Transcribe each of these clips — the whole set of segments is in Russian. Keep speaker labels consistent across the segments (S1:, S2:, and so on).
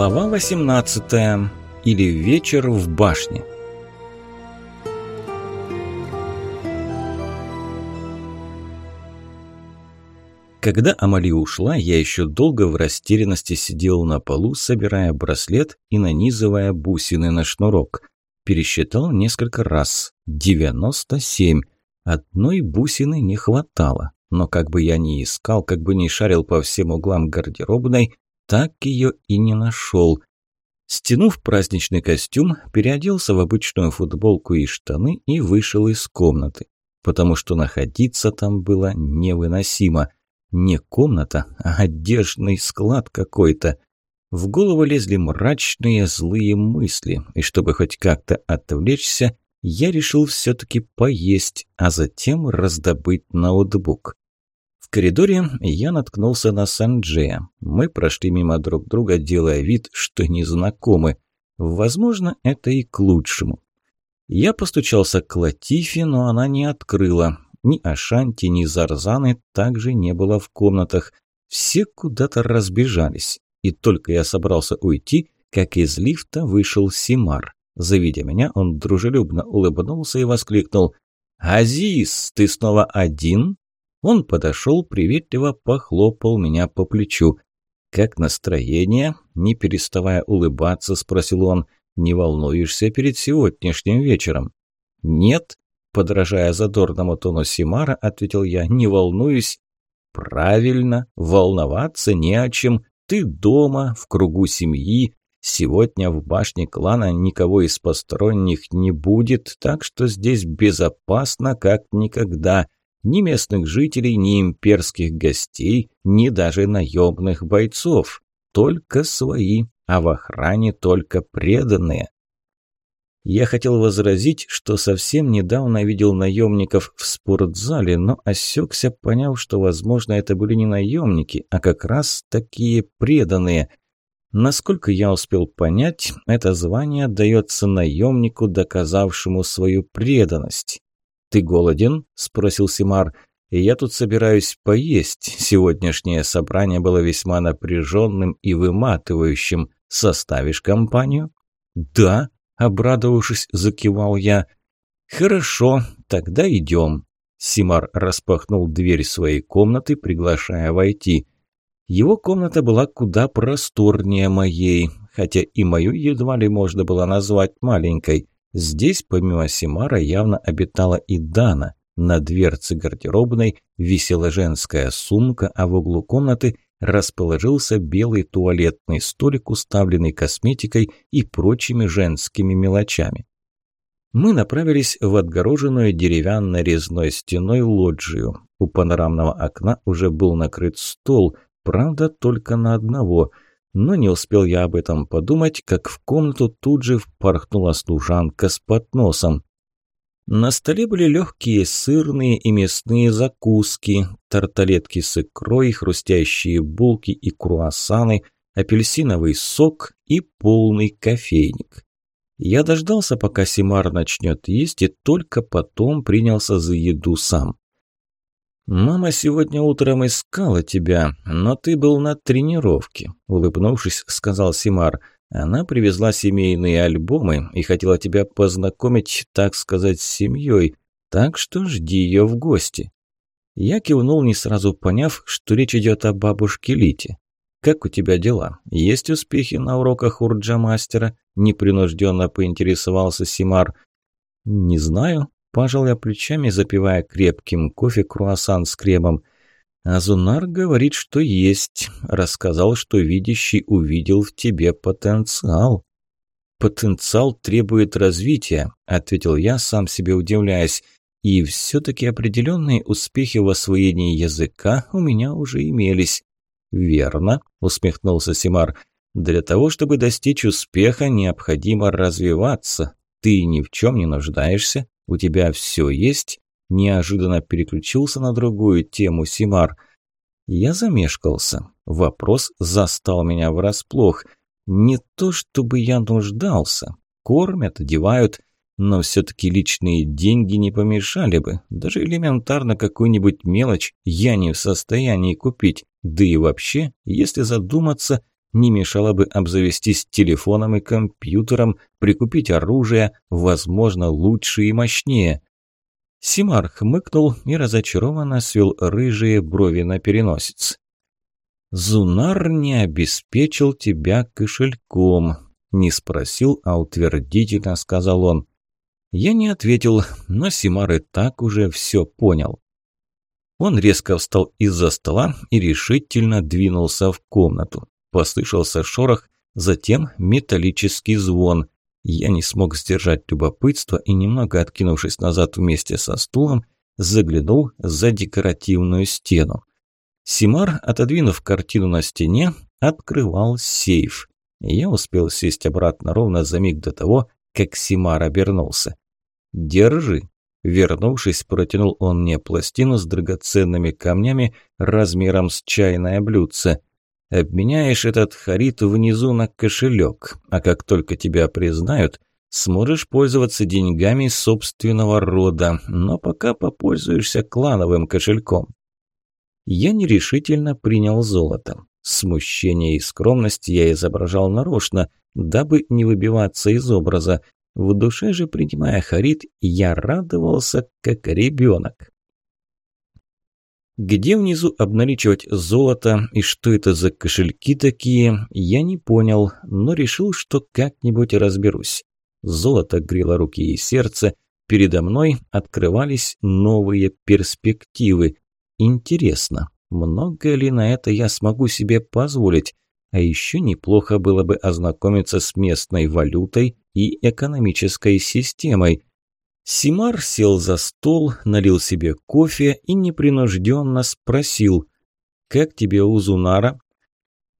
S1: Глава 18. Или вечер в башне. Когда Амали ушла, я еще долго в растерянности сидел на полу, собирая браслет и нанизывая бусины на шнурок. Пересчитал несколько раз. 97. Одной бусины не хватало. Но как бы я ни искал, как бы ни шарил по всем углам гардеробной, так ее и не нашел. Стянув праздничный костюм, переоделся в обычную футболку и штаны и вышел из комнаты, потому что находиться там было невыносимо. Не комната, а одежный склад какой-то. В голову лезли мрачные злые мысли, и чтобы хоть как-то отвлечься, я решил все-таки поесть, а затем раздобыть ноутбук. Коридоре я наткнулся на Санджея. Мы прошли мимо друг друга, делая вид, что не знакомы. Возможно, это и к лучшему. Я постучался к Латифе, но она не открыла. Ни Ашанти, ни Зарзаны также не было в комнатах. Все куда-то разбежались. И только я собрался уйти, как из лифта вышел Симар. Завидя меня, он дружелюбно улыбнулся и воскликнул. «Азиз, ты снова один?» Он подошел, приветливо похлопал меня по плечу. «Как настроение?» – не переставая улыбаться, спросил он. «Не волнуешься перед сегодняшним вечером?» «Нет», – подражая задорному тону Симара, ответил я, – «не волнуюсь». «Правильно, волноваться не о чем. Ты дома, в кругу семьи. Сегодня в башне клана никого из посторонних не будет, так что здесь безопасно как никогда». Ни местных жителей, ни имперских гостей, ни даже наемных бойцов. Только свои, а в охране только преданные. Я хотел возразить, что совсем недавно видел наемников в спортзале, но осекся, поняв, что, возможно, это были не наемники, а как раз такие преданные. Насколько я успел понять, это звание дается наемнику, доказавшему свою преданность. «Ты голоден?» – спросил Симар. «Я тут собираюсь поесть. Сегодняшнее собрание было весьма напряженным и выматывающим. Составишь компанию?» «Да», – обрадовавшись, закивал я. «Хорошо, тогда идем». Симар распахнул дверь своей комнаты, приглашая войти. Его комната была куда просторнее моей, хотя и мою едва ли можно было назвать маленькой. Здесь, помимо Симара, явно обитала и Дана. На дверце гардеробной висела женская сумка, а в углу комнаты расположился белый туалетный столик, уставленный косметикой и прочими женскими мелочами. Мы направились в отгороженную деревянной резной стеной лоджию. У панорамного окна уже был накрыт стол, правда, только на одного – но не успел я об этом подумать, как в комнату тут же впорхнула служанка с подносом. На столе были легкие сырные и мясные закуски, тарталетки с икрой, хрустящие булки и круассаны, апельсиновый сок и полный кофейник. Я дождался, пока Симар начнет есть, и только потом принялся за еду сам. «Мама сегодня утром искала тебя, но ты был на тренировке», – улыбнувшись, сказал Симар. «Она привезла семейные альбомы и хотела тебя познакомить, так сказать, с семьей, так что жди ее в гости». Я кивнул, не сразу поняв, что речь идет о бабушке Лите. «Как у тебя дела? Есть успехи на уроках урджа-мастера?» – непринужденно поинтересовался Симар. «Не знаю», Пожал я плечами, запивая крепким кофе круассан с кремом. «Азунар говорит, что есть. Рассказал, что видящий увидел в тебе потенциал». «Потенциал требует развития», – ответил я, сам себе удивляясь. «И все-таки определенные успехи в освоении языка у меня уже имелись». «Верно», – усмехнулся Симар. «Для того, чтобы достичь успеха, необходимо развиваться. Ты ни в чем не нуждаешься, у тебя все есть?» Неожиданно переключился на другую тему Симар. Я замешкался. Вопрос застал меня врасплох. Не то чтобы я нуждался. Кормят, одевают, но все-таки личные деньги не помешали бы. Даже элементарно какую-нибудь мелочь я не в состоянии купить. Да и вообще, если задуматься, Не мешало бы обзавестись телефоном и компьютером, прикупить оружие, возможно, лучше и мощнее. Симар хмыкнул и разочарованно свел рыжие брови на переносице. «Зунар не обеспечил тебя кошельком», – не спросил, а утвердительно сказал он. Я не ответил, но Симар и так уже все понял. Он резко встал из-за стола и решительно двинулся в комнату. Послышался шорох, затем металлический звон. Я не смог сдержать любопытство и, немного откинувшись назад вместе со стулом, заглянул за декоративную стену. Симар, отодвинув картину на стене, открывал сейф. Я успел сесть обратно ровно за миг до того, как Симар обернулся. «Держи». Вернувшись, протянул он мне пластину с драгоценными камнями размером с чайное блюдце. Обменяешь этот харит внизу на кошелек, а как только тебя признают, сможешь пользоваться деньгами собственного рода, но пока попользуешься клановым кошельком. Я нерешительно принял золото. Смущение и скромность я изображал нарочно, дабы не выбиваться из образа. В душе же, принимая харит, я радовался, как ребенок. Где внизу обналичивать золото и что это за кошельки такие, я не понял, но решил, что как-нибудь разберусь. Золото грело руки и сердце, передо мной открывались новые перспективы. Интересно, много ли на это я смогу себе позволить? А еще неплохо было бы ознакомиться с местной валютой и экономической системой. Симар сел за стол, налил себе кофе и непринужденно спросил «Как тебе Узунара?»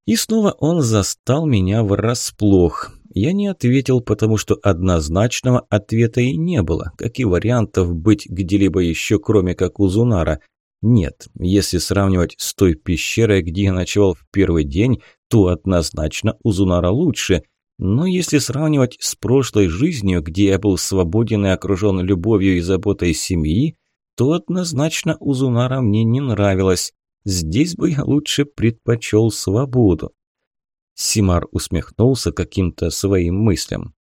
S1: И снова он застал меня врасплох. Я не ответил, потому что однозначного ответа и не было, как и вариантов быть где-либо еще, кроме как Узунара. Нет, если сравнивать с той пещерой, где я ночевал в первый день, то однозначно Узунара лучше – но если сравнивать с прошлой жизнью, где я был свободен и окружен любовью и заботой семьи, то однозначно Узунара мне не нравилось. Здесь бы я лучше предпочел свободу. Симар усмехнулся каким-то своим мыслям.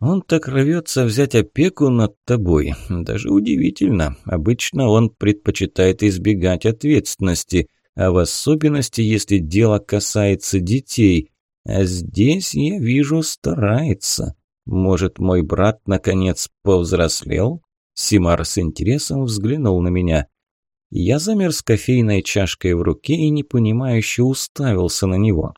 S1: Он так рвется взять опеку над тобой. Даже удивительно. Обычно он предпочитает избегать ответственности, а в особенности, если дело касается детей. А здесь, я вижу, старается. Может, мой брат наконец повзрослел? Симар с интересом взглянул на меня. Я замер с кофейной чашкой в руке и непонимающе уставился на него.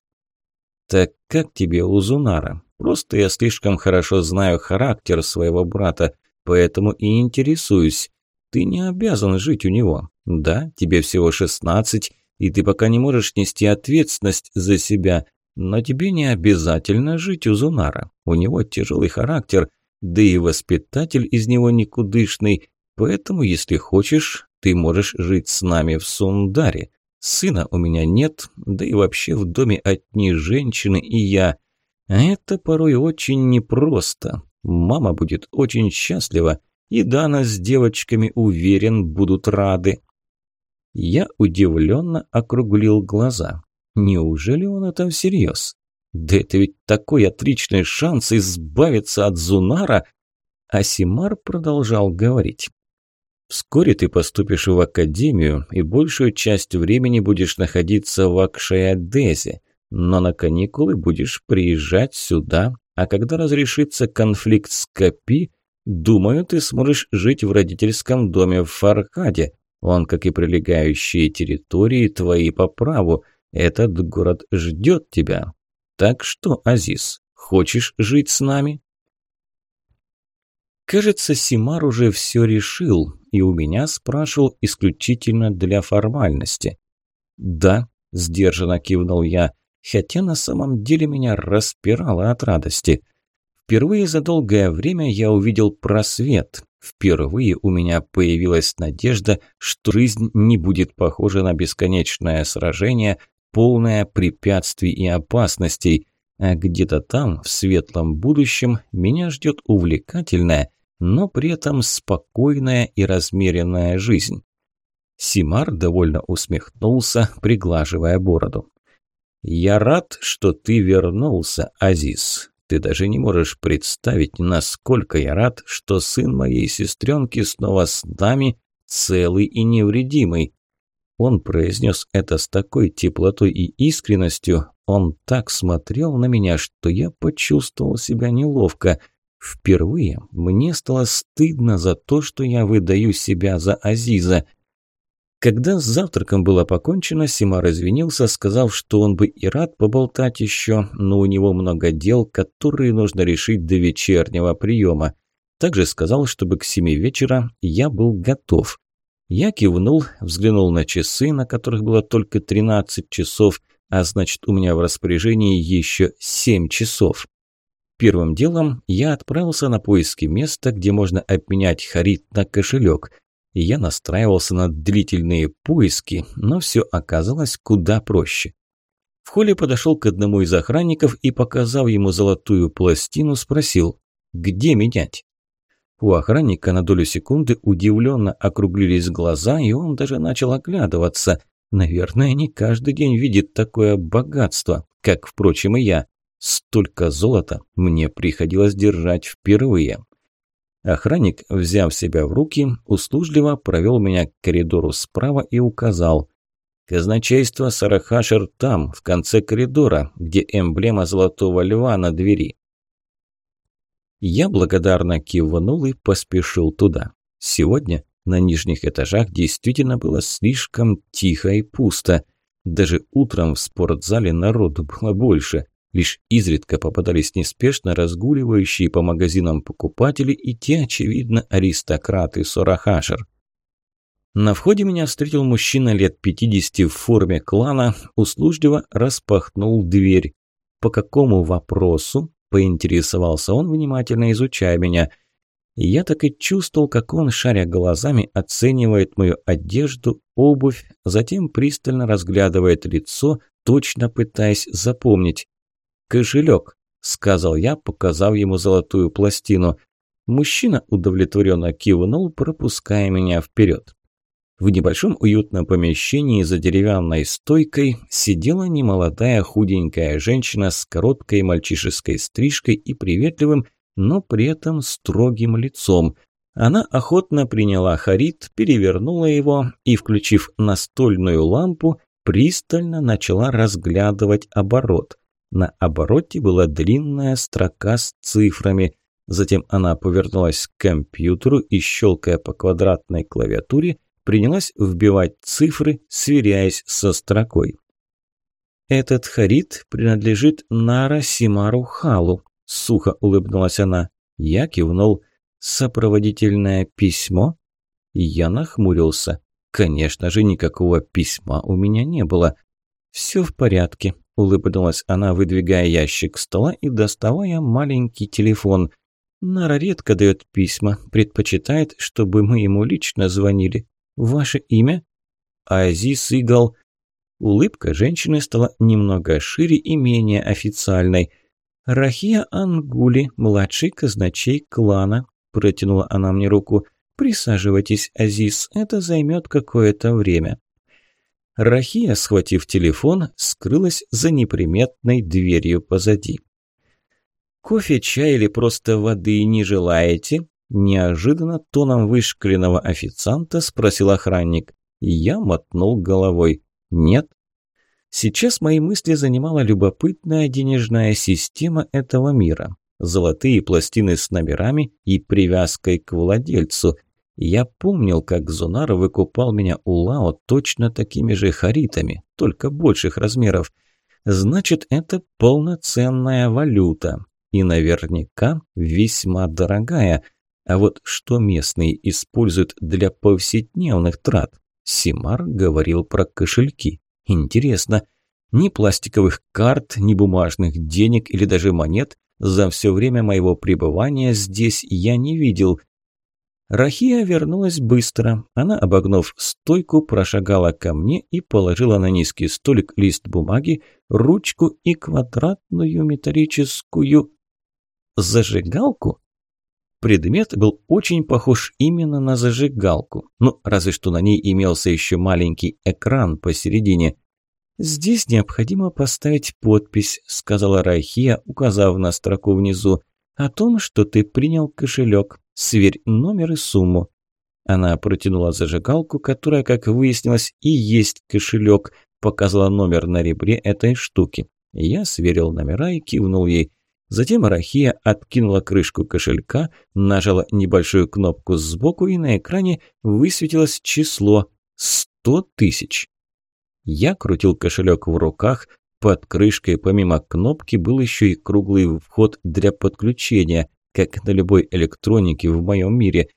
S1: «Так как тебе, Узунара? Просто я слишком хорошо знаю характер своего брата, поэтому и интересуюсь. Ты не обязан жить у него. Да, тебе всего шестнадцать, и ты пока не можешь нести ответственность за себя, но тебе не обязательно жить у Зунара. У него тяжелый характер, да и воспитатель из него никудышный. Поэтому, если хочешь, ты можешь жить с нами в Сундаре. Сына у меня нет, да и вообще в доме одни женщины и я. А это порой очень непросто. Мама будет очень счастлива, и Дана с девочками, уверен, будут рады. Я удивленно округлил глаза. Неужели он это всерьез? Да это ведь такой отличный шанс избавиться от Зунара. Асимар продолжал говорить. Вскоре ты поступишь в академию и большую часть времени будешь находиться в Акшаядезе, но на каникулы будешь приезжать сюда, а когда разрешится конфликт с Капи, думаю, ты сможешь жить в родительском доме в Фаркаде. Он, как и прилегающие территории, твои по праву – этот город ждет тебя. Так что, Азиз, хочешь жить с нами?» Кажется, Симар уже все решил, и у меня спрашивал исключительно для формальности. «Да», – сдержанно кивнул я, хотя на самом деле меня распирало от радости. Впервые за долгое время я увидел просвет. Впервые у меня появилась надежда, что жизнь не будет похожа на бесконечное сражение, полная препятствий и опасностей, а где-то там, в светлом будущем, меня ждет увлекательная, но при этом спокойная и размеренная жизнь. Симар довольно усмехнулся, приглаживая бороду. «Я рад, что ты вернулся, Азиз. Ты даже не можешь представить, насколько я рад, что сын моей сестренки снова с нами, целый и невредимый». Он произнес это с такой теплотой и искренностью, он так смотрел на меня, что я почувствовал себя неловко. Впервые мне стало стыдно за то, что я выдаю себя за Азиза. Когда с завтраком было покончено, Симар извинился, сказав, что он бы и рад поболтать еще, но у него много дел, которые нужно решить до вечернего приема. Также сказал, чтобы к семи вечера я был готов. Я кивнул, взглянул на часы, на которых было только 13 часов, а значит у меня в распоряжении еще 7 часов. Первым делом я отправился на поиски места, где можно обменять харит на кошелек. Я настраивался на длительные поиски, но все оказалось куда проще. В холле подошел к одному из охранников и, показав ему золотую пластину, спросил, где менять. У охранника на долю секунды удивленно округлились глаза, и он даже начал оглядываться. Наверное, не каждый день видит такое богатство, как, впрочем, и я. Столько золота мне приходилось держать впервые. Охранник, взяв себя в руки, услужливо провел меня к коридору справа и указал. «Казначейство Сарахашер там, в конце коридора, где эмблема золотого льва на двери». Я благодарно кивнул и поспешил туда. Сегодня на нижних этажах действительно было слишком тихо и пусто. Даже утром в спортзале народу было больше. Лишь изредка попадались неспешно разгуливающие по магазинам покупатели и те, очевидно, аристократы Сорахашер. На входе меня встретил мужчина лет 50 в форме клана, услужливо распахнул дверь. По какому вопросу? Поинтересовался он, внимательно изучая меня. я так и чувствовал, как он, шаря глазами, оценивает мою одежду, обувь, затем пристально разглядывает лицо, точно пытаясь запомнить. «Кошелек», – сказал я, показав ему золотую пластину. Мужчина удовлетворенно кивнул, пропуская меня вперед. В небольшом уютном помещении за деревянной стойкой сидела немолодая худенькая женщина с короткой мальчишеской стрижкой и приветливым, но при этом строгим лицом. Она охотно приняла харит, перевернула его и, включив настольную лампу, пристально начала разглядывать оборот. На обороте была длинная строка с цифрами. Затем она повернулась к компьютеру и, щелкая по квадратной клавиатуре, принялась вбивать цифры, сверяясь со строкой. «Этот харит принадлежит Нара Симару Халу», – сухо улыбнулась она. Я кивнул. «Сопроводительное письмо?» Я нахмурился. Конечно же, никакого письма у меня не было. «Все в порядке», – улыбнулась она, выдвигая ящик стола и доставая маленький телефон. «Нара редко дает письма, предпочитает, чтобы мы ему лично звонили. «Ваше имя?» «Азиз Игал». Улыбка женщины стала немного шире и менее официальной. «Рахия Ангули, младший казначей клана», – протянула она мне руку. «Присаживайтесь, Азиз, это займет какое-то время». Рахия, схватив телефон, скрылась за неприметной дверью позади. «Кофе, чай или просто воды не желаете?» Неожиданно тоном вышкаленного официанта спросил охранник. Я мотнул головой. «Нет». Сейчас мои мысли занимала любопытная денежная система этого мира. Золотые пластины с номерами и привязкой к владельцу. Я помнил, как Зонар выкупал меня у Лао точно такими же харитами, только больших размеров. Значит, это полноценная валюта. И наверняка весьма дорогая – а вот что местные используют для повседневных трат? Симар говорил про кошельки. Интересно. Ни пластиковых карт, ни бумажных денег или даже монет за все время моего пребывания здесь я не видел. Рахия вернулась быстро. Она, обогнув стойку, прошагала ко мне и положила на низкий столик лист бумаги, ручку и квадратную металлическую зажигалку. Предмет был очень похож именно на зажигалку, ну, разве что на ней имелся еще маленький экран посередине. «Здесь необходимо поставить подпись», – сказала Рахия, указав на строку внизу, – «о том, что ты принял кошелек. Сверь номер и сумму». Она протянула зажигалку, которая, как выяснилось, и есть кошелек, показала номер на ребре этой штуки. Я сверил номера и кивнул ей. Затем Рахия откинула крышку кошелька, нажала небольшую кнопку сбоку, и на экране высветилось число – сто тысяч. Я крутил кошелек в руках. Под крышкой помимо кнопки был еще и круглый вход для подключения, как на любой электронике в моем мире.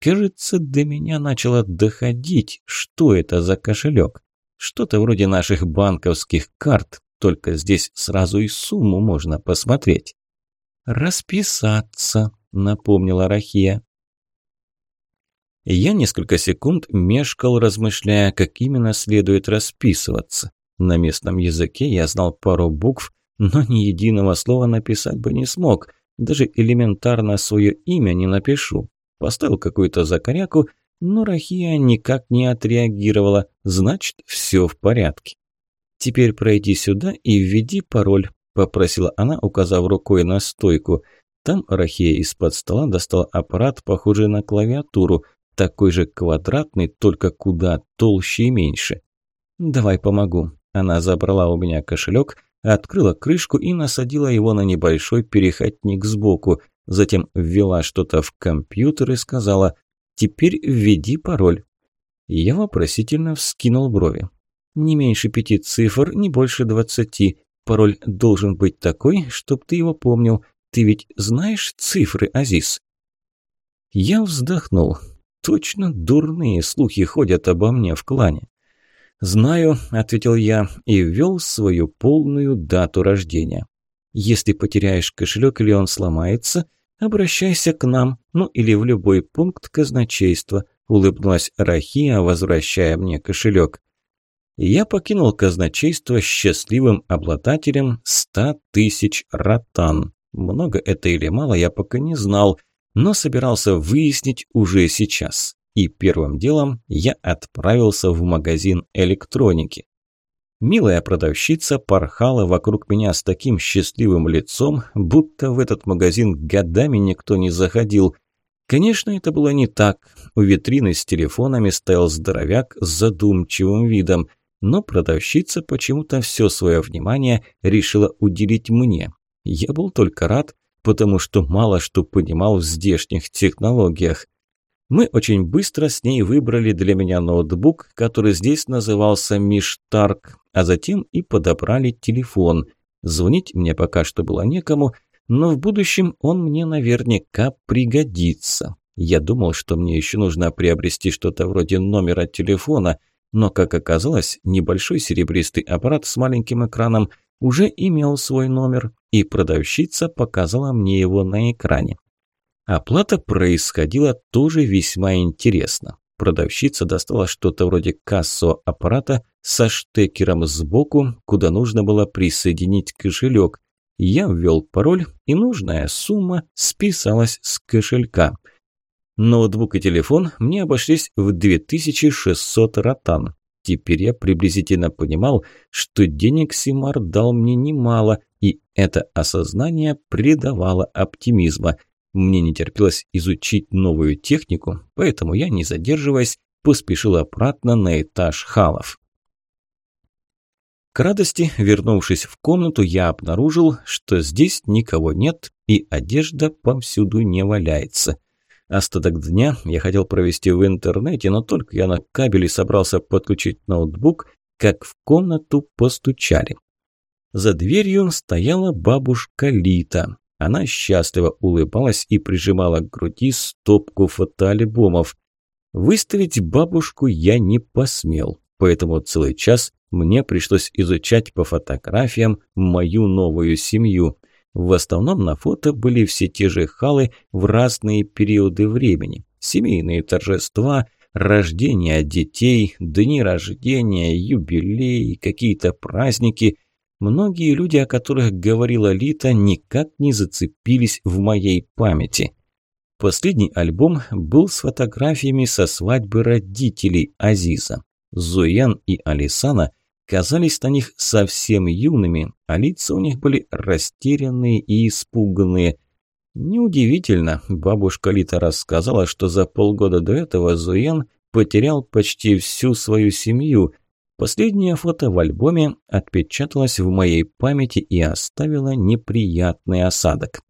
S1: Кажется, до меня начало доходить, что это за кошелек. Что-то вроде наших банковских карт, только здесь сразу и сумму можно посмотреть. «Расписаться», — напомнила Рахия. Я несколько секунд мешкал, размышляя, как именно следует расписываться. На местном языке я знал пару букв, но ни единого слова написать бы не смог. Даже элементарно свое имя не напишу. Поставил какую-то закоряку, но Рахия никак не отреагировала, значит, все в порядке. «Теперь пройди сюда и введи пароль», – попросила она, указав рукой на стойку. Там Рахия из-под стола достала аппарат, похожий на клавиатуру – такой же квадратный, только куда толще и меньше. «Давай помогу». Она забрала у меня кошелек, открыла крышку и насадила его на небольшой переходник сбоку. Затем ввела что-то в компьютер и сказала «Теперь введи пароль». Я вопросительно вскинул брови. «Не меньше пяти цифр, не больше двадцати. Пароль должен быть такой, чтоб ты его помнил. Ты ведь знаешь цифры, Азиз?» Я вздохнул. Точно дурные слухи ходят обо мне в клане. «Знаю», – ответил я и ввел свою полную дату рождения. «Если потеряешь кошелек или он сломается, обращайся к нам, ну или в любой пункт казначейства», – улыбнулась Рахия, возвращая мне кошелек. Я покинул казначейство счастливым обладателем ста тысяч ротан. Много это или мало, я пока не знал – но собирался выяснить уже сейчас. И первым делом я отправился в магазин электроники. Милая продавщица порхала вокруг меня с таким счастливым лицом, будто в этот магазин годами никто не заходил. Конечно, это было не так. У витрины с телефонами стоял здоровяк с задумчивым видом, но продавщица почему-то все свое внимание решила уделить мне. Я был только рад, потому что мало что понимал в здешних технологиях. Мы очень быстро с ней выбрали для меня ноутбук, который здесь назывался Миштарк, а затем и подобрали телефон. Звонить мне пока что было некому, но в будущем он мне наверняка пригодится. Я думал, что мне еще нужно приобрести что-то вроде номера телефона, но, как оказалось, небольшой серебристый аппарат с маленьким экраном – уже имел свой номер, и продавщица показала мне его на экране. Оплата происходила тоже весьма интересно. Продавщица достала что-то вроде кассового аппарата со штекером сбоку, куда нужно было присоединить кошелек. Я ввел пароль, и нужная сумма списалась с кошелька. Ноутбук и телефон мне обошлись в 2600 ротан. Теперь я приблизительно понимал, что денег Симар дал мне немало, и это осознание придавало оптимизма. Мне не терпелось изучить новую технику, поэтому я, не задерживаясь, поспешил обратно на этаж халов. К радости, вернувшись в комнату, я обнаружил, что здесь никого нет и одежда повсюду не валяется. Остаток дня я хотел провести в интернете, но только я на кабеле собрался подключить ноутбук, как в комнату постучали. За дверью стояла бабушка Лита. Она счастливо улыбалась и прижимала к груди стопку фотоальбомов. Выставить бабушку я не посмел, поэтому целый час мне пришлось изучать по фотографиям мою новую семью. В основном на фото были все те же халы в разные периоды времени. Семейные торжества, рождения детей, дни рождения, юбилеи, какие-то праздники. Многие люди, о которых говорила Лита, никак не зацепились в моей памяти. Последний альбом был с фотографиями со свадьбы родителей Азиза. Зуян и Алисана казались на них совсем юными, а лица у них были растерянные и испуганные. Неудивительно, бабушка Лита рассказала, что за полгода до этого Зуен потерял почти всю свою семью. Последнее фото в альбоме отпечаталось в моей памяти и оставило неприятный осадок.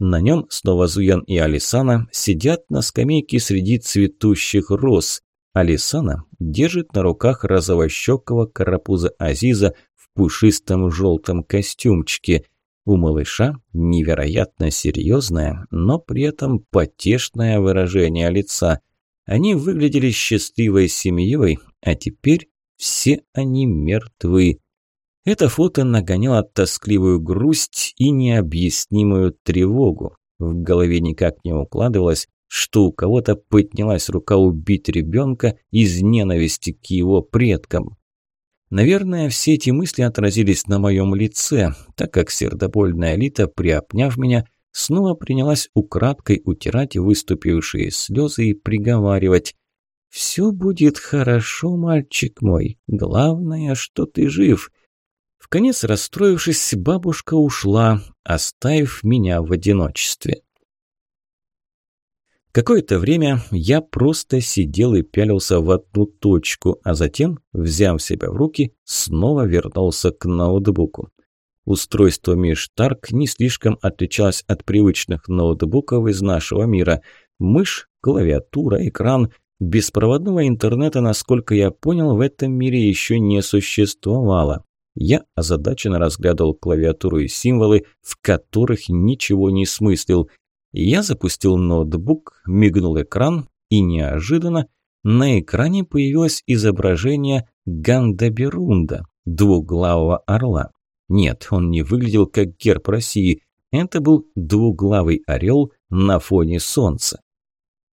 S1: На нем снова Зуян и Алисана сидят на скамейке среди цветущих роз. Алисана держит на руках розовощекого карапуза Азиза в пушистом желтом костюмчике. У малыша невероятно серьезное, но при этом потешное выражение лица. Они выглядели счастливой семьей, а теперь все они мертвы. Это фото нагоняло тоскливую грусть и необъяснимую тревогу. В голове никак не укладывалось, что у кого-то поднялась рука убить ребенка из ненависти к его предкам. Наверное, все эти мысли отразились на моем лице, так как сердобольная Лита, приобняв меня, снова принялась украдкой утирать выступившие слезы и приговаривать «Все будет хорошо, мальчик мой, главное, что ты жив». В конец расстроившись, бабушка ушла, оставив меня в одиночестве. Какое-то время я просто сидел и пялился в одну точку, а затем, взяв себя в руки, снова вернулся к ноутбуку. Устройство Миштарк не слишком отличалось от привычных ноутбуков из нашего мира. Мышь, клавиатура, экран. Беспроводного интернета, насколько я понял, в этом мире еще не существовало. Я озадаченно разглядывал клавиатуру и символы, в которых ничего не смыслил. Я запустил ноутбук, мигнул экран, и неожиданно на экране появилось изображение Гандаберунда, двуглавого орла. Нет, он не выглядел как герб России. Это был двуглавый орел на фоне солнца.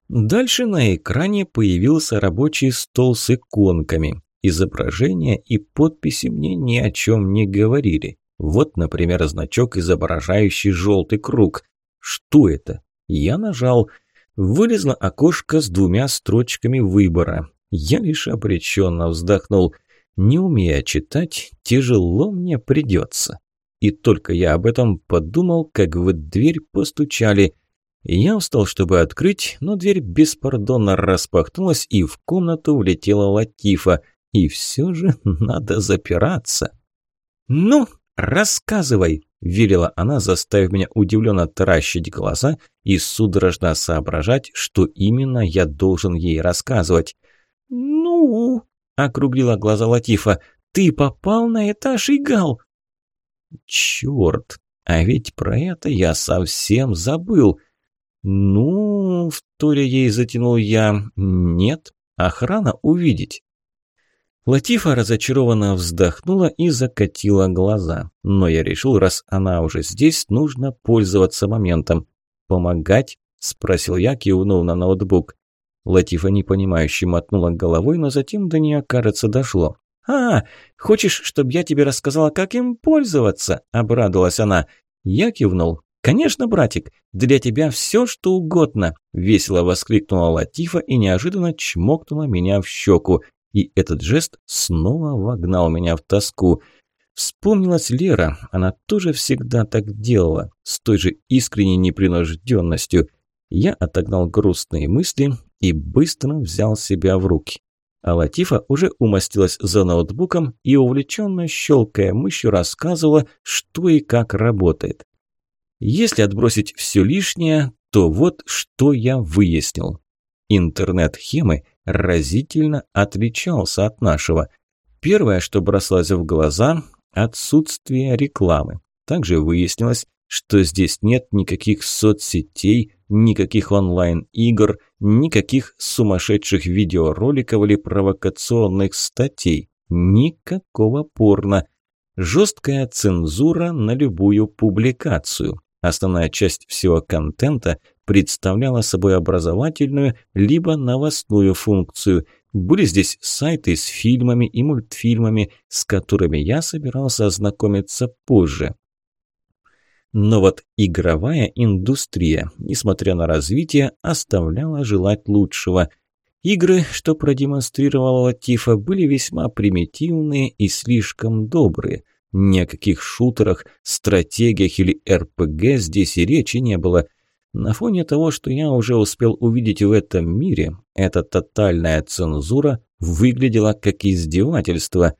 S1: Дальше на экране появился рабочий стол с иконками. Изображения и подписи мне ни о чем не говорили. Вот, например, значок, изображающий желтый круг. Что это? Я нажал. Вылезло окошко с двумя строчками выбора. Я лишь обреченно вздохнул. Не умея читать, тяжело мне придется. И только я об этом подумал, как в дверь постучали. Я встал, чтобы открыть, но дверь беспардонно распахнулась, и в комнату влетела Латифа. И все же надо запираться. «Ну, рассказывай!» – велела она, заставив меня удивленно таращить глаза и судорожно соображать, что именно я должен ей рассказывать. «Ну?» – округлила глаза Латифа. «Ты попал на этаж Игал!» «Черт! А ведь про это я совсем забыл!» «Ну...» – вторя ей затянул я. «Нет, охрана увидеть». Латифа разочарованно вздохнула и закатила глаза. Но я решил, раз она уже здесь, нужно пользоваться моментом. «Помогать?» – спросил я, кивнув на ноутбук. Латифа непонимающе мотнула головой, но затем до нее, кажется, дошло. «А, хочешь, чтобы я тебе рассказала, как им пользоваться?» – обрадовалась она. Я кивнул. «Конечно, братик, для тебя все, что угодно!» – весело воскликнула Латифа и неожиданно чмокнула меня в щеку. И этот жест снова вогнал меня в тоску. Вспомнилась Лера, она тоже всегда так делала, с той же искренней непринужденностью. Я отогнал грустные мысли и быстро взял себя в руки. А Латифа уже умостилась за ноутбуком и, увлеченно щелкая мышью, рассказывала, что и как работает. Если отбросить все лишнее, то вот что я выяснил. Интернет-хемы разительно отличался от нашего. Первое, что бросалось в глаза – отсутствие рекламы. Также выяснилось, что здесь нет никаких соцсетей, никаких онлайн-игр, никаких сумасшедших видеороликов или провокационных статей. Никакого порно. Жесткая цензура на любую публикацию. Основная часть всего контента представляла собой образовательную либо новостную функцию. Были здесь сайты с фильмами и мультфильмами, с которыми я собирался ознакомиться позже. Но вот игровая индустрия, несмотря на развитие, оставляла желать лучшего. Игры, что продемонстрировала Латифа, были весьма примитивные и слишком добрые. Ни о каких шутерах, стратегиях или РПГ здесь и речи не было. На фоне того, что я уже успел увидеть в этом мире, эта тотальная цензура выглядела как издевательство.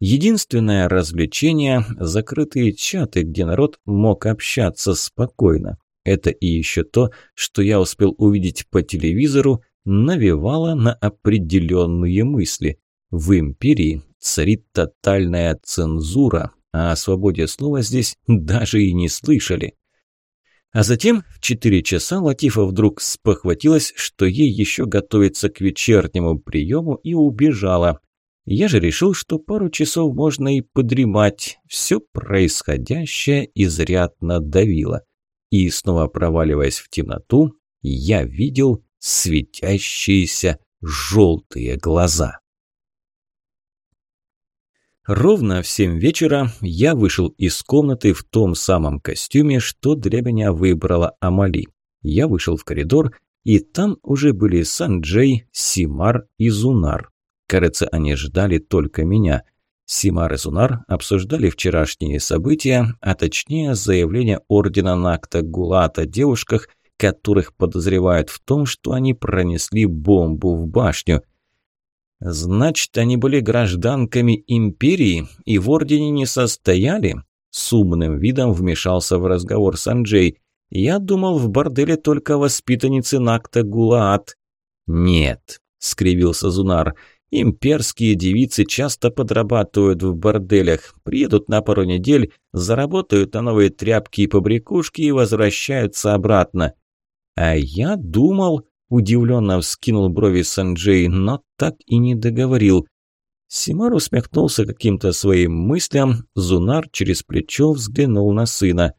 S1: Единственное развлечение – закрытые чаты, где народ мог общаться спокойно. Это и еще то, что я успел увидеть по телевизору, навевало на определенные мысли. В империи царит тотальная цензура, а о свободе слова здесь даже и не слышали. А затем в четыре часа Латифа вдруг спохватилась, что ей еще готовится к вечернему приему и убежала. Я же решил, что пару часов можно и подремать. Все происходящее изрядно давило. И снова проваливаясь в темноту, я видел светящиеся желтые глаза. Ровно в семь вечера я вышел из комнаты в том самом костюме, что для меня выбрала Амали. Я вышел в коридор, и там уже были Санджей, Симар и Зунар. Кажется, они ждали только меня. Симар и Зунар обсуждали вчерашние события, а точнее заявление ордена Накта Гулата о девушках, которых подозревают в том, что они пронесли бомбу в башню – Значит, они были гражданками империи и в ордене не состояли? С умным видом вмешался в разговор Санджей. Я думал, в борделе только воспитанницы Накта Гулаат. Нет, скривился Зунар. Имперские девицы часто подрабатывают в борделях, приедут на пару недель, заработают на новые тряпки и побрякушки и возвращаются обратно. А я думал, Удивленно вскинул брови Санджей, но так и не договорил. Симар усмехнулся каким-то своим мыслям, Зунар через плечо взглянул на сына.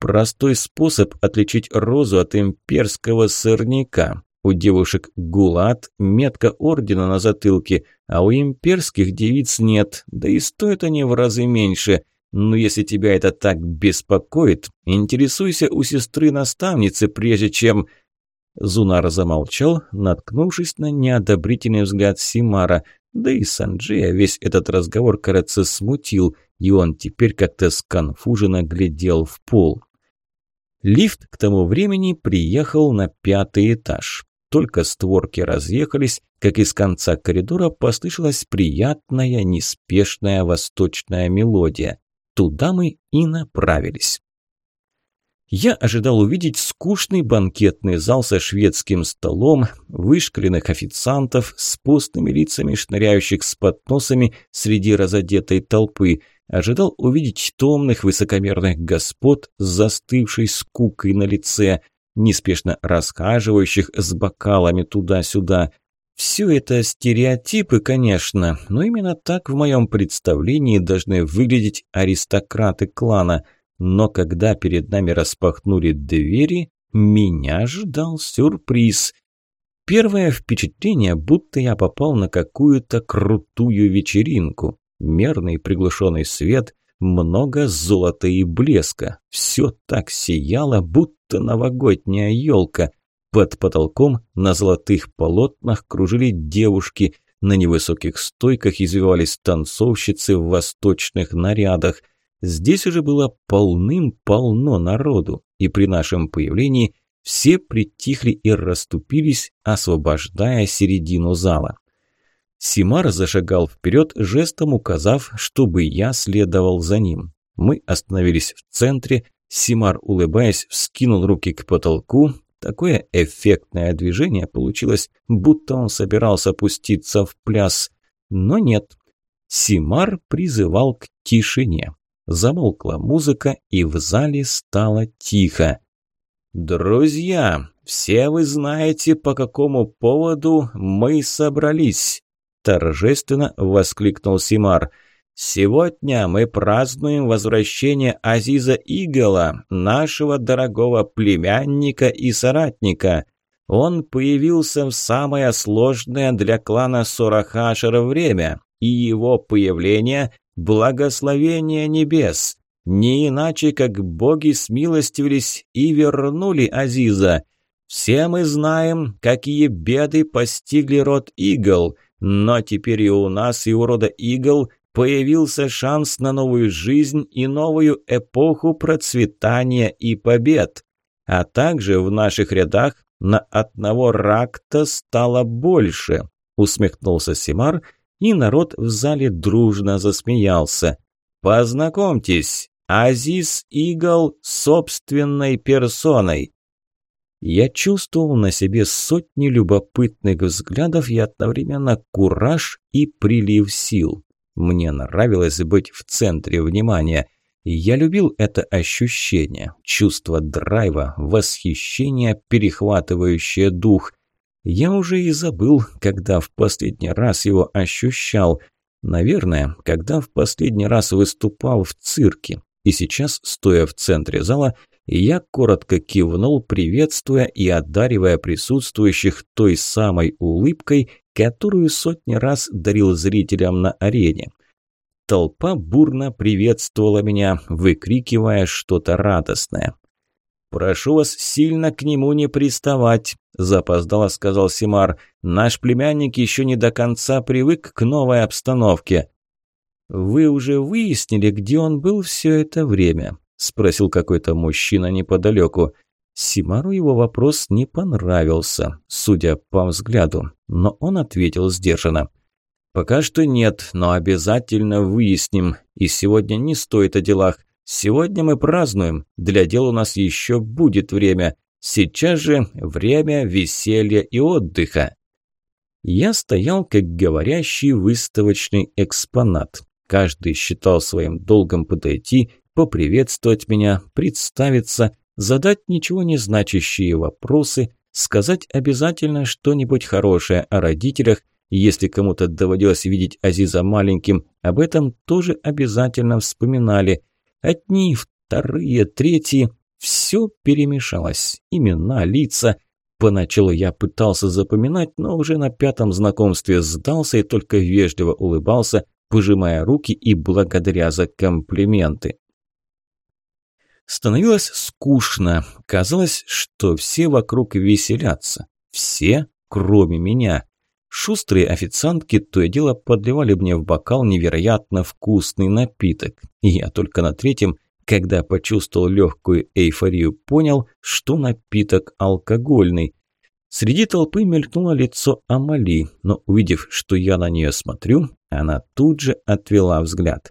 S1: «Простой способ отличить розу от имперского сорняка. У девушек гулат, метка ордена на затылке, а у имперских девиц нет, да и стоят они в разы меньше. Но если тебя это так беспокоит, интересуйся у сестры-наставницы, прежде чем...» Зунар замолчал, наткнувшись на неодобрительный взгляд Симара. Да и Санджия весь этот разговор, кажется, смутил, и он теперь как-то сконфуженно глядел в пол. Лифт к тому времени приехал на пятый этаж. Только створки разъехались, как из конца коридора послышалась приятная, неспешная восточная мелодия. Туда мы и направились. Я ожидал увидеть скучный банкетный зал со шведским столом, вышкаленных официантов с постными лицами, шныряющих с подносами среди разодетой толпы. Ожидал увидеть томных высокомерных господ с застывшей скукой на лице, неспешно расхаживающих с бокалами туда-сюда. Все это стереотипы, конечно, но именно так в моем представлении должны выглядеть аристократы клана – но когда перед нами распахнули двери, меня ждал сюрприз. Первое впечатление, будто я попал на какую-то крутую вечеринку. Мерный приглушенный свет, много золота и блеска. Все так сияло, будто новогодняя елка. Под потолком на золотых полотнах кружили девушки, на невысоких стойках извивались танцовщицы в восточных нарядах – Здесь уже было полным-полно народу, и при нашем появлении все притихли и расступились, освобождая середину зала. Симар зашагал вперед, жестом указав, чтобы я следовал за ним. Мы остановились в центре, Симар, улыбаясь, вскинул руки к потолку. Такое эффектное движение получилось, будто он собирался пуститься в пляс. Но нет. Симар призывал к тишине. Замолкла музыка, и в зале стало тихо. «Друзья, все вы знаете, по какому поводу мы собрались!» Торжественно воскликнул Симар. «Сегодня мы празднуем возвращение Азиза Игала, нашего дорогого племянника и соратника. Он появился в самое сложное для клана Сорахашера время, и его появление благословение небес. Не иначе, как боги смилостивились и вернули Азиза. Все мы знаем, какие беды постигли род Игл, но теперь и у нас, и у рода Игл появился шанс на новую жизнь и новую эпоху процветания и побед. А также в наших рядах на одного ракта стало больше, усмехнулся Симар, и народ в зале дружно засмеялся. Познакомьтесь, Азиз Игл собственной персоной. Я чувствовал на себе сотни любопытных взглядов и одновременно кураж и прилив сил. Мне нравилось быть в центре внимания. Я любил это ощущение, чувство драйва, восхищения, перехватывающее дух. Я уже и забыл, когда в последний раз его ощущал. Наверное, когда в последний раз выступал в цирке. И сейчас, стоя в центре зала, я коротко кивнул, приветствуя и одаривая присутствующих той самой улыбкой, которую сотни раз дарил зрителям на арене. Толпа бурно приветствовала меня, выкрикивая что-то радостное. «Прошу вас сильно к нему не приставать», – запоздало сказал Симар. «Наш племянник еще не до конца привык к новой обстановке». «Вы уже выяснили, где он был все это время?» – спросил какой-то мужчина неподалеку. Симару его вопрос не понравился, судя по взгляду, но он ответил сдержанно. «Пока что нет, но обязательно выясним. И сегодня не стоит о делах. Сегодня мы празднуем. Для дел у нас еще будет время. Сейчас же время веселья и отдыха». Я стоял как говорящий выставочный экспонат. Каждый считал своим долгом подойти поприветствовать меня, представиться, задать ничего не значащие вопросы, сказать обязательно что-нибудь хорошее о родителях, если кому-то доводилось видеть Азиза маленьким, об этом тоже обязательно вспоминали. Одни, вторые, третьи, все перемешалось. Имена, лица. Поначалу я пытался запоминать, но уже на пятом знакомстве сдался и только вежливо улыбался, пожимая руки и благодаря за комплименты. Становилось скучно. Казалось, что все вокруг веселятся. Все, кроме меня. Шустрые официантки то и дело подливали мне в бокал невероятно вкусный напиток. И я только на третьем, когда почувствовал легкую эйфорию, понял, что напиток алкогольный. Среди толпы мелькнуло лицо Амали, но увидев, что я на нее смотрю, она тут же отвела взгляд.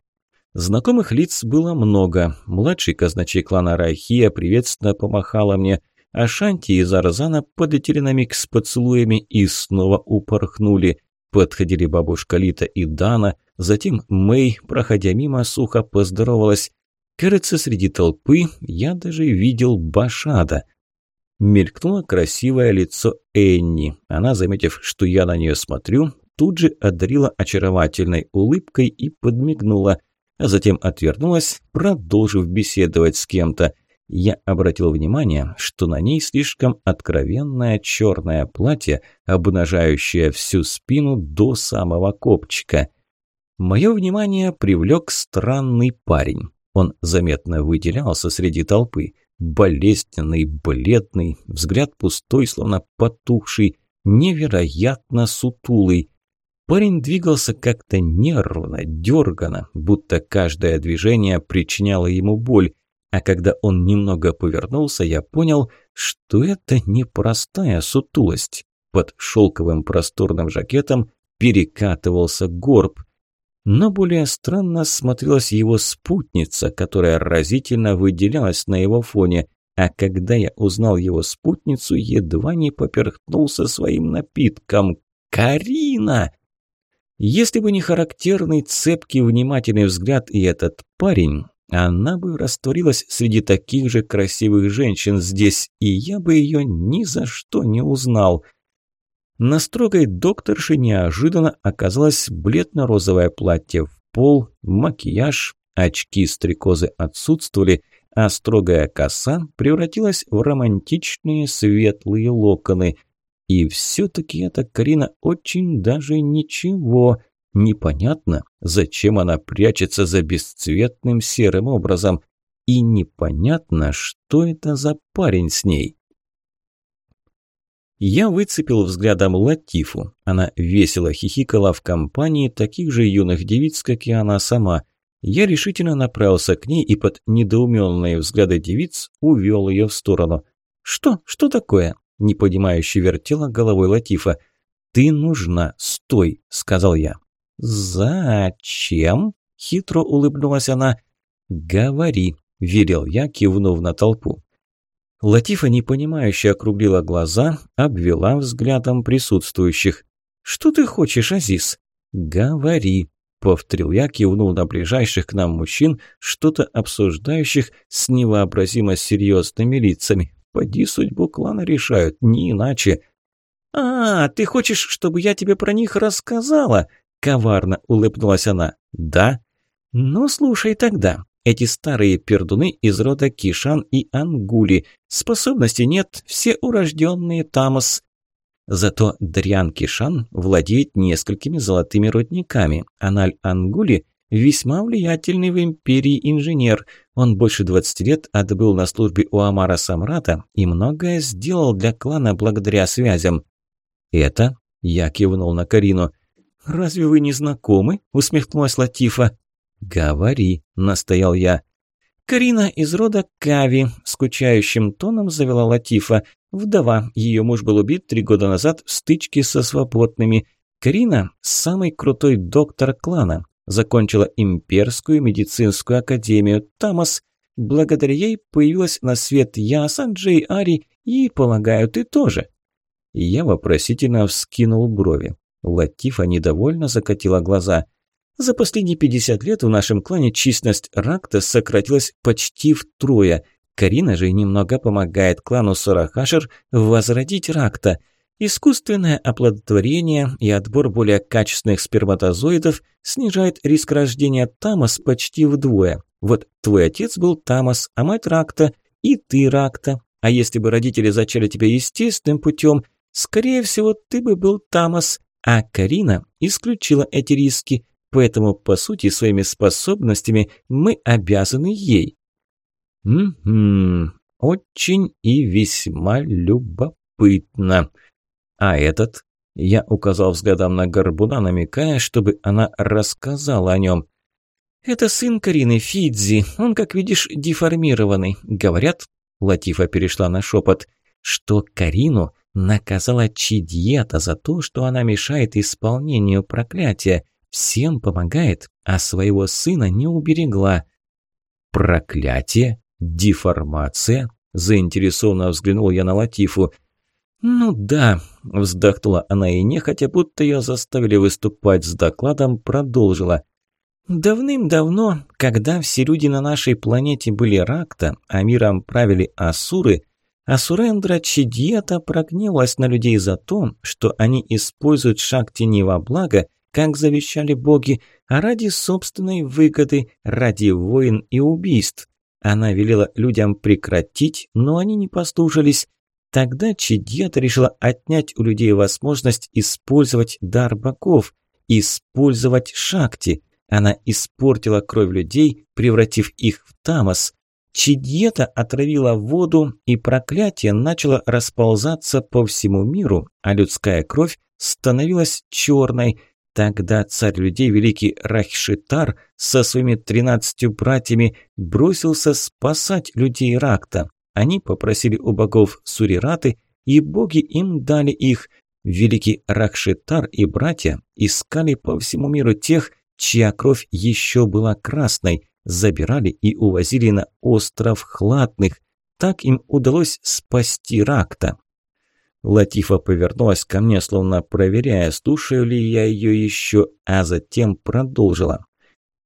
S1: Знакомых лиц было много. Младший казначей клана Рахия приветственно помахала мне, а Шанти и Зарзана подлетели на миг с поцелуями и снова упорхнули. Подходили бабушка Лита и Дана, затем Мэй, проходя мимо, сухо поздоровалась. Кажется, среди толпы я даже видел Башада. Мелькнуло красивое лицо Энни. Она, заметив, что я на нее смотрю, тут же одарила очаровательной улыбкой и подмигнула – а затем отвернулась, продолжив беседовать с кем-то. Я обратил внимание, что на ней слишком откровенное черное платье, обнажающее всю спину до самого копчика. Мое внимание привлек странный парень. Он заметно выделялся среди толпы. Болезненный, бледный, взгляд пустой, словно потухший, невероятно сутулый. Парень двигался как-то нервно, дергано, будто каждое движение причиняло ему боль. А когда он немного повернулся, я понял, что это непростая сутулость. Под шелковым просторным жакетом перекатывался горб. Но более странно смотрелась его спутница, которая разительно выделялась на его фоне. А когда я узнал его спутницу, едва не поперхнулся своим напитком. «Карина!» Если бы не характерный, цепкий, внимательный взгляд и этот парень, она бы растворилась среди таких же красивых женщин здесь, и я бы ее ни за что не узнал. На строгой докторше неожиданно оказалось бледно-розовое платье в пол, макияж, очки-стрекозы отсутствовали, а строгая коса превратилась в романтичные светлые локоны. И все-таки эта Карина очень даже ничего. Непонятно, зачем она прячется за бесцветным серым образом. И непонятно, что это за парень с ней. Я выцепил взглядом Латифу. Она весело хихикала в компании таких же юных девиц, как и она сама. Я решительно направился к ней и под недоуменные взгляды девиц увел ее в сторону. «Что? Что такое?» – непонимающе вертела головой Латифа. «Ты нужна, стой!» – сказал я. «Зачем?» – хитро улыбнулась она. «Говори», – велел я, кивнув на толпу. Латифа, непонимающе округлила глаза, обвела взглядом присутствующих. «Что ты хочешь, Азиз?» «Говори», – повторил я, кивнул на ближайших к нам мужчин, что-то обсуждающих с невообразимо серьезными лицами. «Поди судьбу клана решают, не иначе». «А, ты хочешь, чтобы я тебе про них рассказала?» – коварно улыбнулась она. «Да». «Ну, слушай тогда. Эти старые пердуны из рода Кишан и Ангули. Способностей нет, все урожденные Тамос. Зато Дриан Кишан владеет несколькими золотыми родниками. Аналь Ангули весьма влиятельный в империи инженер. Он больше 20 лет отбыл на службе у Амара Самрата и многое сделал для клана благодаря связям. «Это?» – я кивнул на Карину. «Разве вы не знакомы?» – усмехнулась Латифа. «Говори», – настоял я. «Карина из рода Кави», – скучающим тоном завела Латифа. «Вдова. Ее муж был убит три года назад в стычке со свободными. Карина – самый крутой доктор клана. Закончила имперскую медицинскую академию Тамас. Благодаря ей появилась на свет я, Санджей, Ари и, полагаю, ты тоже». Я вопросительно вскинул брови. Латифа недовольно закатила глаза. За последние 50 лет в нашем клане численность Ракта сократилась почти втрое. Карина же немного помогает клану Сорахашер возродить Ракта. Искусственное оплодотворение и отбор более качественных сперматозоидов снижает риск рождения Тамас почти вдвое. Вот твой отец был Тамас, а мать Ракта, и ты Ракта. А если бы родители зачали тебя естественным путем, скорее всего, ты бы был Тамас, а Карина исключила эти риски – поэтому, по сути, своими способностями мы обязаны ей. Угу, очень и весьма любопытно. А этот? Я указал взглядом на Горбуна, намекая, чтобы она рассказала о нем. «Это сын Карины, Фидзи. Он, как видишь, деформированный. Говорят, Латифа перешла на шепот, что Карину наказала Чидьета за то, что она мешает исполнению проклятия всем помогает, а своего сына не уберегла. Проклятие? Деформация? Заинтересованно взглянул я на Латифу. «Ну да», – вздохнула она и нехотя, будто ее заставили выступать с докладом, продолжила. «Давным-давно, когда все люди на нашей планете были ракта, а миром правили асуры, Асурендра Чидьета прогневалась на людей за то, что они используют шакти не во благо, как завещали боги, а ради собственной выгоды, ради войн и убийств. Она велела людям прекратить, но они не послушались. Тогда Чидьята решила отнять у людей возможность использовать дар богов, использовать шакти. Она испортила кровь людей, превратив их в тамос. Чидьета отравила воду, и проклятие начало расползаться по всему миру, а людская кровь становилась черной – Тогда царь людей, великий Рахшитар, со своими тринадцатью братьями бросился спасать людей Ракта. Они попросили у богов Сурираты, и боги им дали их. Великий Рахшитар и братья искали по всему миру тех, чья кровь еще была красной, забирали и увозили на остров Хладных. Так им удалось спасти Ракта. Латифа повернулась ко мне, словно проверяя, слушаю ли я ее еще, а затем продолжила.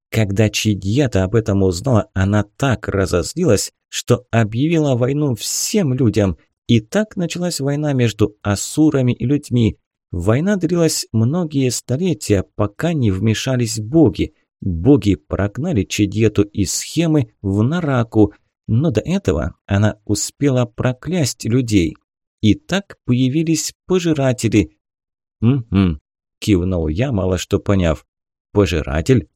S1: Когда Чидьята об этом узнала, она так разозлилась, что объявила войну всем людям. И так началась война между асурами и людьми. Война длилась многие столетия, пока не вмешались боги. Боги прогнали Чидьету из схемы в Нараку, но до этого она успела проклясть людей. И так появились пожиратели. «Угу», – кивнул я, мало что поняв. «Пожиратель?»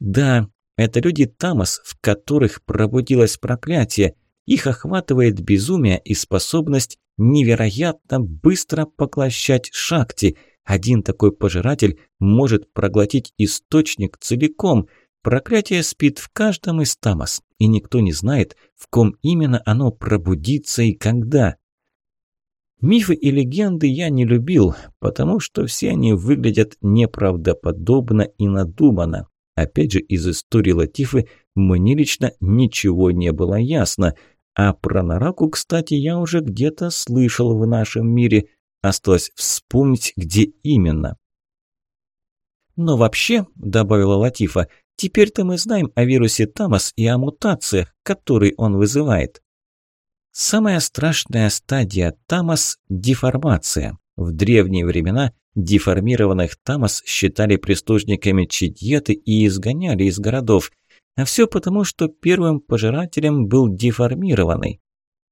S1: «Да, это люди Тамас, в которых пробудилось проклятие. Их охватывает безумие и способность невероятно быстро поглощать шакти. Один такой пожиратель может проглотить источник целиком. Проклятие спит в каждом из тамас, и никто не знает, в ком именно оно пробудится и когда. Мифы и легенды я не любил, потому что все они выглядят неправдоподобно и надуманно. Опять же, из истории Латифы мне лично ничего не было ясно. А про Нараку, кстати, я уже где-то слышал в нашем мире. Осталось вспомнить, где именно. «Но вообще», – добавила Латифа, – «теперь-то мы знаем о вирусе Тамас и о мутациях, которые он вызывает». Самая страшная стадия Тамас – деформация. В древние времена деформированных Тамас считали прислужниками Чидьеты и изгоняли из городов. А все потому, что первым пожирателем был деформированный.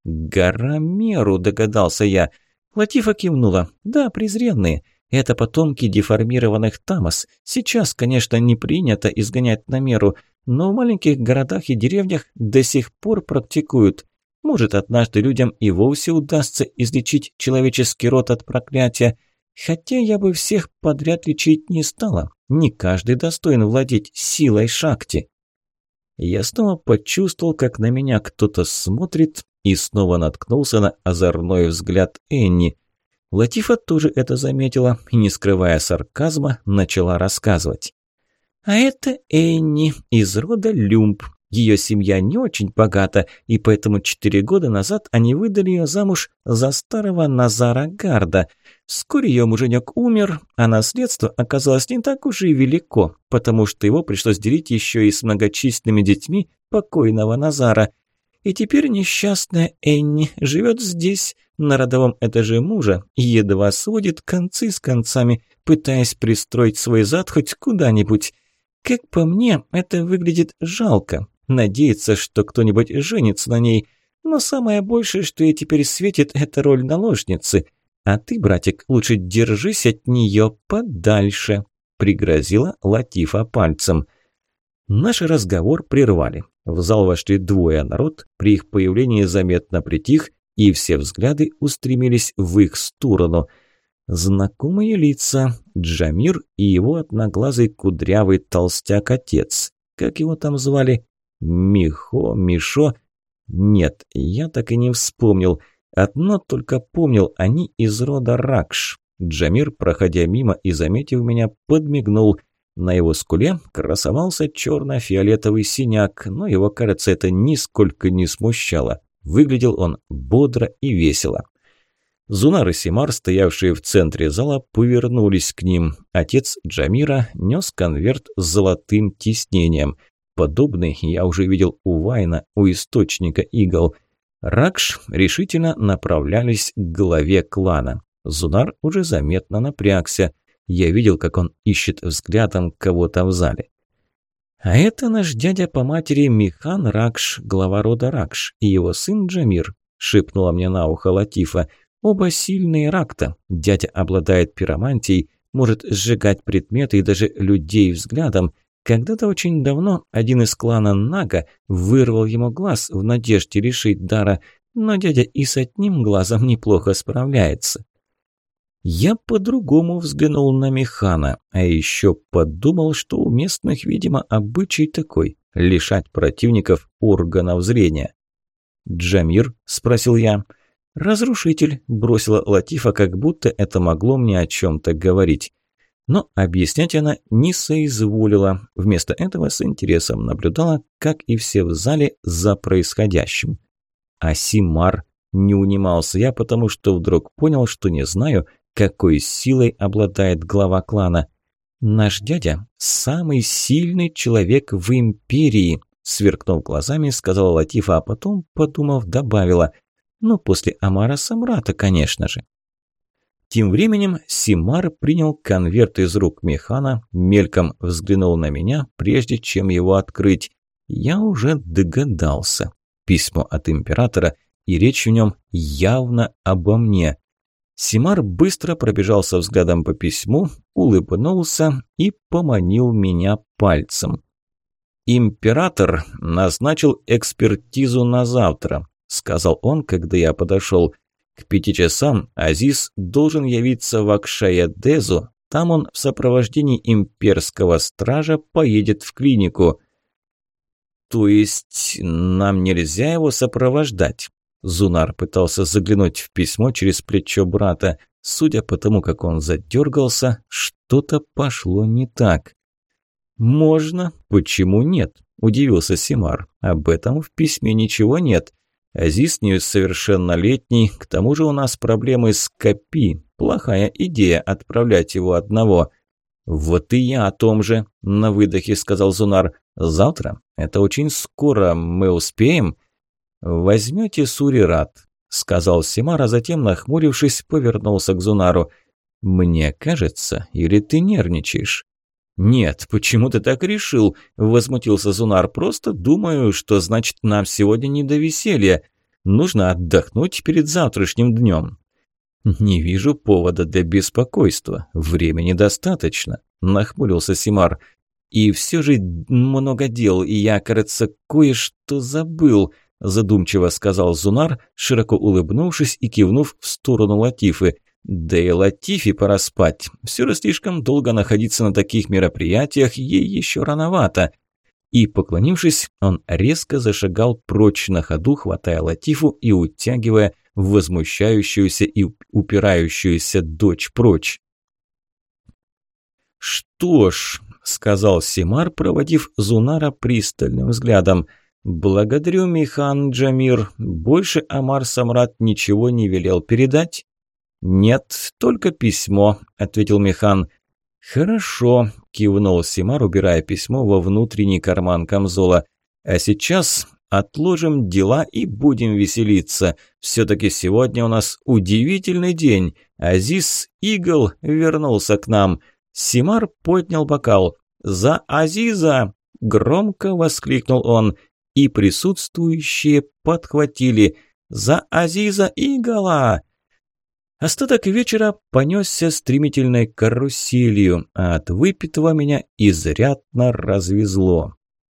S1: «Гарамеру», – догадался я. Латифа кивнула. «Да, презренные. Это потомки деформированных Тамас. Сейчас, конечно, не принято изгонять на меру, но в маленьких городах и деревнях до сих пор практикуют. Может, однажды людям и вовсе удастся излечить человеческий род от проклятия. Хотя я бы всех подряд лечить не стала. Не каждый достоин владеть силой шакти. Я снова почувствовал, как на меня кто-то смотрит, и снова наткнулся на озорной взгляд Энни. Латифа тоже это заметила и, не скрывая сарказма, начала рассказывать. «А это Энни из рода Люмб. Ее семья не очень богата, и поэтому четыре года назад они выдали ее замуж за старого Назара Гарда. Вскоре ее муженек умер, а наследство оказалось не так уж и велико, потому что его пришлось делить еще и с многочисленными детьми покойного Назара. И теперь несчастная Энни живет здесь, на родовом этаже мужа, и едва сводит концы с концами, пытаясь пристроить свой зад хоть куда-нибудь. Как по мне, это выглядит жалко, надеяться, что кто-нибудь женится на ней. Но самое большее, что ей теперь светит, это роль наложницы. А ты, братик, лучше держись от нее подальше», – пригрозила Латифа пальцем. Наш разговор прервали. В зал вошли двое народ, при их появлении заметно притих, и все взгляды устремились в их сторону. Знакомые лица – Джамир и его одноглазый кудрявый толстяк-отец. Как его там звали? Михо, Мишо? Нет, я так и не вспомнил. Одно только помнил, они из рода Ракш. Джамир, проходя мимо и заметив меня, подмигнул. На его скуле красовался черно-фиолетовый синяк, но его, кажется, это нисколько не смущало. Выглядел он бодро и весело. Зунар и Симар, стоявшие в центре зала, повернулись к ним. Отец Джамира нес конверт с золотым тиснением. Подобный я уже видел у Вайна, у источника игл. Ракш решительно направлялись к главе клана. Зунар уже заметно напрягся. Я видел, как он ищет взглядом кого-то в зале. А это наш дядя по матери Михан Ракш, глава рода Ракш, и его сын Джамир, шепнула мне на ухо Латифа. Оба сильные ракта. Дядя обладает пиромантией, может сжигать предметы и даже людей взглядом – когда-то очень давно один из клана Нага вырвал ему глаз в надежде решить дара, но дядя и с одним глазом неплохо справляется. Я по-другому взглянул на Механа, а еще подумал, что у местных, видимо, обычай такой – лишать противников органов зрения. «Джамир?» – спросил я. «Разрушитель», – бросила Латифа, как будто это могло мне о чем-то говорить. Но объяснять она не соизволила. Вместо этого с интересом наблюдала, как и все в зале, за происходящим. А Симар не унимался я, потому что вдруг понял, что не знаю, какой силой обладает глава клана. «Наш дядя – самый сильный человек в империи», – сверкнув глазами, сказала Латифа, а потом, подумав, добавила. «Ну, после Амара Самрата, конечно же». Тем временем Симар принял конверт из рук Механа, мельком взглянул на меня, прежде чем его открыть. Я уже догадался. Письмо от императора, и речь в нем явно обо мне. Симар быстро пробежался взглядом по письму, улыбнулся и поманил меня пальцем. Император назначил экспертизу на завтра. сказал он, когда я подошел. «К пяти часам Азиз должен явиться в Акшаядезу, там он в сопровождении имперского стража поедет в клинику». «То есть нам нельзя его сопровождать?» Зунар пытался заглянуть в письмо через плечо брата. Судя по тому, как он задергался, что-то пошло не так. «Можно. Почему нет?» – удивился Симар. «Об этом в письме ничего нет. Азиз несовершеннолетний, к тому же у нас проблемы с Копи. Плохая идея отправлять его одного». «Вот и я о том же», – на выдохе сказал Зунар. «Завтра? Это очень скоро. Мы успеем?» «Возьмете Сурират», – сказал Симар, а затем, нахмурившись, повернулся к Зунару. «Мне кажется, или ты нервничаешь?» «Нет, почему ты так решил?» – возмутился Зунар. «Просто думаю, что значит нам сегодня не до веселья. Нужно отдохнуть перед завтрашним днем». «Не вижу повода для беспокойства. Времени достаточно», – нахмурился Симар. «И все же много дел, и я, кажется, кое-что забыл», – задумчиво сказал Зунар, широко улыбнувшись и кивнув в сторону Латифы. Да и Латифи пора спать. Все же слишком долго находиться на таких мероприятиях ей еще рановато. И, поклонившись, он резко зашагал прочь на ходу, хватая Латифу и утягивая возмущающуюся и упирающуюся дочь прочь. «Что ж», – сказал Симар, проводив Зунара пристальным взглядом, – «благодарю, Михан Джамир. Больше Амар Самрат ничего не велел передать?» «Нет, только письмо», – ответил Механ. «Хорошо», – кивнул Симар, убирая письмо во внутренний карман камзола. «А сейчас отложим дела и будем веселиться. Все-таки сегодня у нас удивительный день. Азиз Игл вернулся к нам». Симар поднял бокал. «За Азиза!» – громко воскликнул он. И присутствующие подхватили. «За Азиза Игла!» Остаток вечера понесся стремительной каруселью, а от выпитого меня изрядно развезло.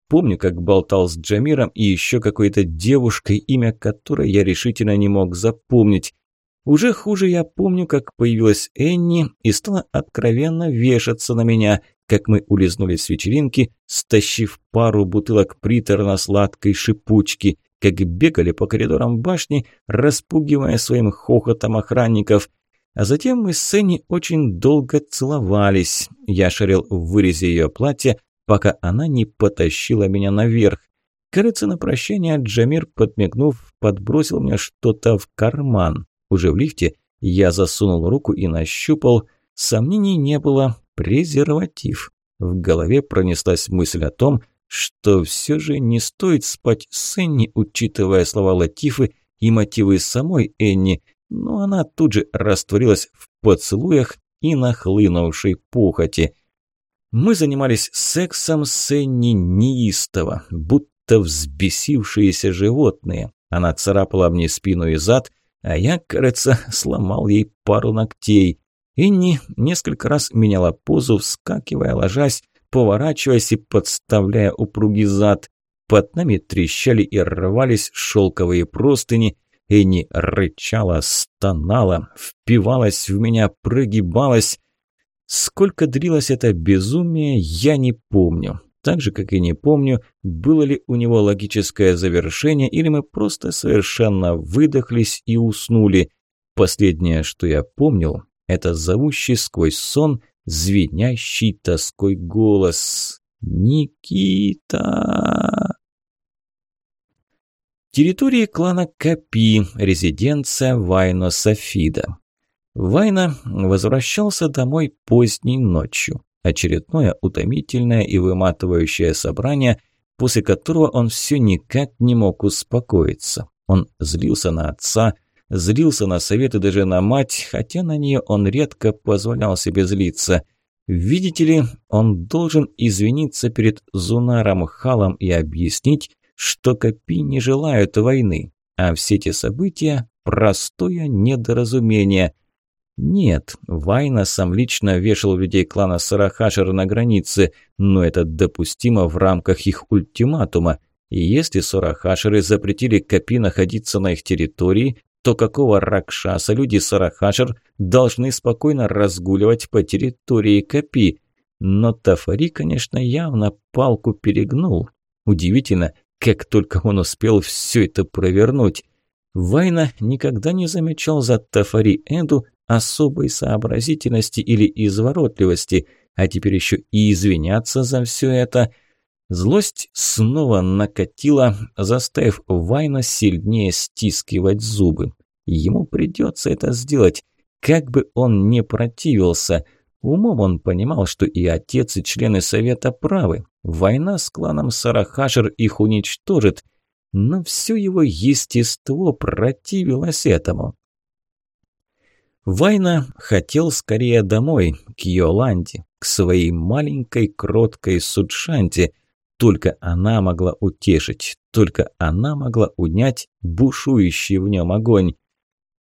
S1: Помню, как болтал с Джамиром и еще какой-то девушкой, имя которой я решительно не мог запомнить. Уже хуже я помню, как появилась Энни и стала откровенно вешаться на меня, как мы улизнули с вечеринки, стащив пару бутылок приторно-сладкой шипучки – как бегали по коридорам башни, распугивая своим хохотом охранников. А затем мы с Энни очень долго целовались. Я шарил в вырезе ее платья, пока она не потащила меня наверх. Кажется, на прощание Джамир, подмигнув, подбросил мне что-то в карман. Уже в лифте я засунул руку и нащупал. Сомнений не было. Презерватив. В голове пронеслась мысль о том, что все же не стоит спать с Энни, учитывая слова Латифы и мотивы самой Энни, но она тут же растворилась в поцелуях и нахлынувшей похоти. Мы занимались сексом с Энни неистово, будто взбесившиеся животные. Она царапала мне спину и зад, а я, кажется, сломал ей пару ногтей. Энни несколько раз меняла позу, вскакивая, ложась, поворачиваясь и подставляя упругий зад. Под нами трещали и рвались шелковые простыни. Энни рычала, стонала, впивалась в меня, прогибалась. Сколько длилось это безумие, я не помню. Так же, как и не помню, было ли у него логическое завершение, или мы просто совершенно выдохлись и уснули. Последнее, что я помнил, это зовущий сквозь сон звенящий тоской голос. «Никита!» Территория клана Капи, резиденция Вайно Софида. Вайна возвращался домой поздней ночью. Очередное утомительное и выматывающее собрание, после которого он все никак не мог успокоиться. Он злился на отца, Злился на советы даже на мать, хотя на нее он редко позволял себе злиться. Видите ли, он должен извиниться перед Зунаром Халом и объяснить, что Копи не желают войны, а все эти события – простое недоразумение. Нет, Вайна сам лично вешал людей клана Сарахашер на границе, но это допустимо в рамках их ультиматума. И если сорахашеры запретили Капи находиться на их территории, то какого Ракшаса люди Сарахашер должны спокойно разгуливать по территории Капи? Но Тафари, конечно, явно палку перегнул. Удивительно, как только он успел все это провернуть. Вайна никогда не замечал за Тафари Энду особой сообразительности или изворотливости, а теперь еще и извиняться за все это. Злость снова накатила, заставив Вайна сильнее стискивать зубы. Ему придется это сделать, как бы он не противился. Умом он понимал, что и отец, и члены совета правы. Война с кланом Сарахашер их уничтожит, но все его естество противилось этому. Вайна хотел скорее домой, к Йоланде, к своей маленькой кроткой Судшанте. Только она могла утешить, только она могла унять бушующий в нем огонь.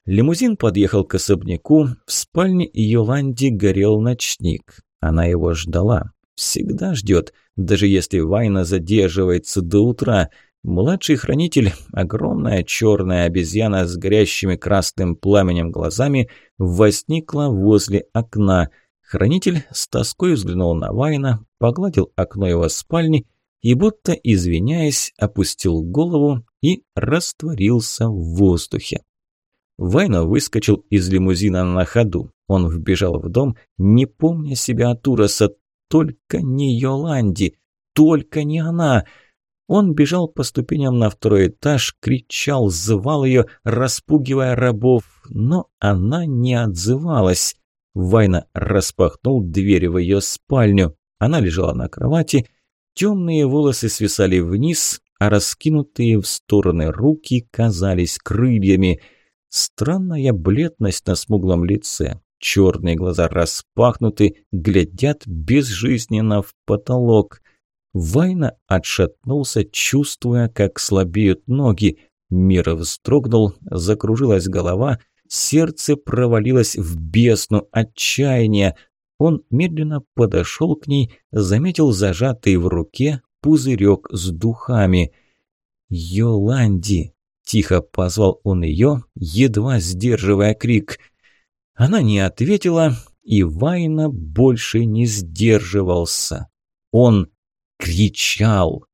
S1: Лимузин подъехал к особняку, в спальне Йоланде горел ночник. Она его ждала. Всегда ждет, даже если Вайна задерживается до утра – Младший хранитель, огромная черная обезьяна с горящими красным пламенем глазами, возникла возле окна. Хранитель с тоской взглянул на Вайна, погладил окно его спальни и, будто извиняясь, опустил голову и растворился в воздухе. Вайна выскочил из лимузина на ходу. Он вбежал в дом, не помня себя от ужаса. Только не Йоланди, только не она — он бежал по ступеням на второй этаж, кричал, звал ее, распугивая рабов, но она не отзывалась. Вайна распахнул дверь в ее спальню. Она лежала на кровати, темные волосы свисали вниз, а раскинутые в стороны руки казались крыльями. Странная бледность на смуглом лице. Черные глаза распахнуты, глядят безжизненно в потолок. Вайна отшатнулся, чувствуя, как слабеют ноги. Мир вздрогнул, закружилась голова, сердце провалилось в бездну отчаяния. Он медленно подошел к ней, заметил зажатый в руке пузырек с духами. «Йоланди!» – тихо позвал он ее, едва сдерживая крик. Она не ответила, и Вайна больше не сдерживался. Он кричал.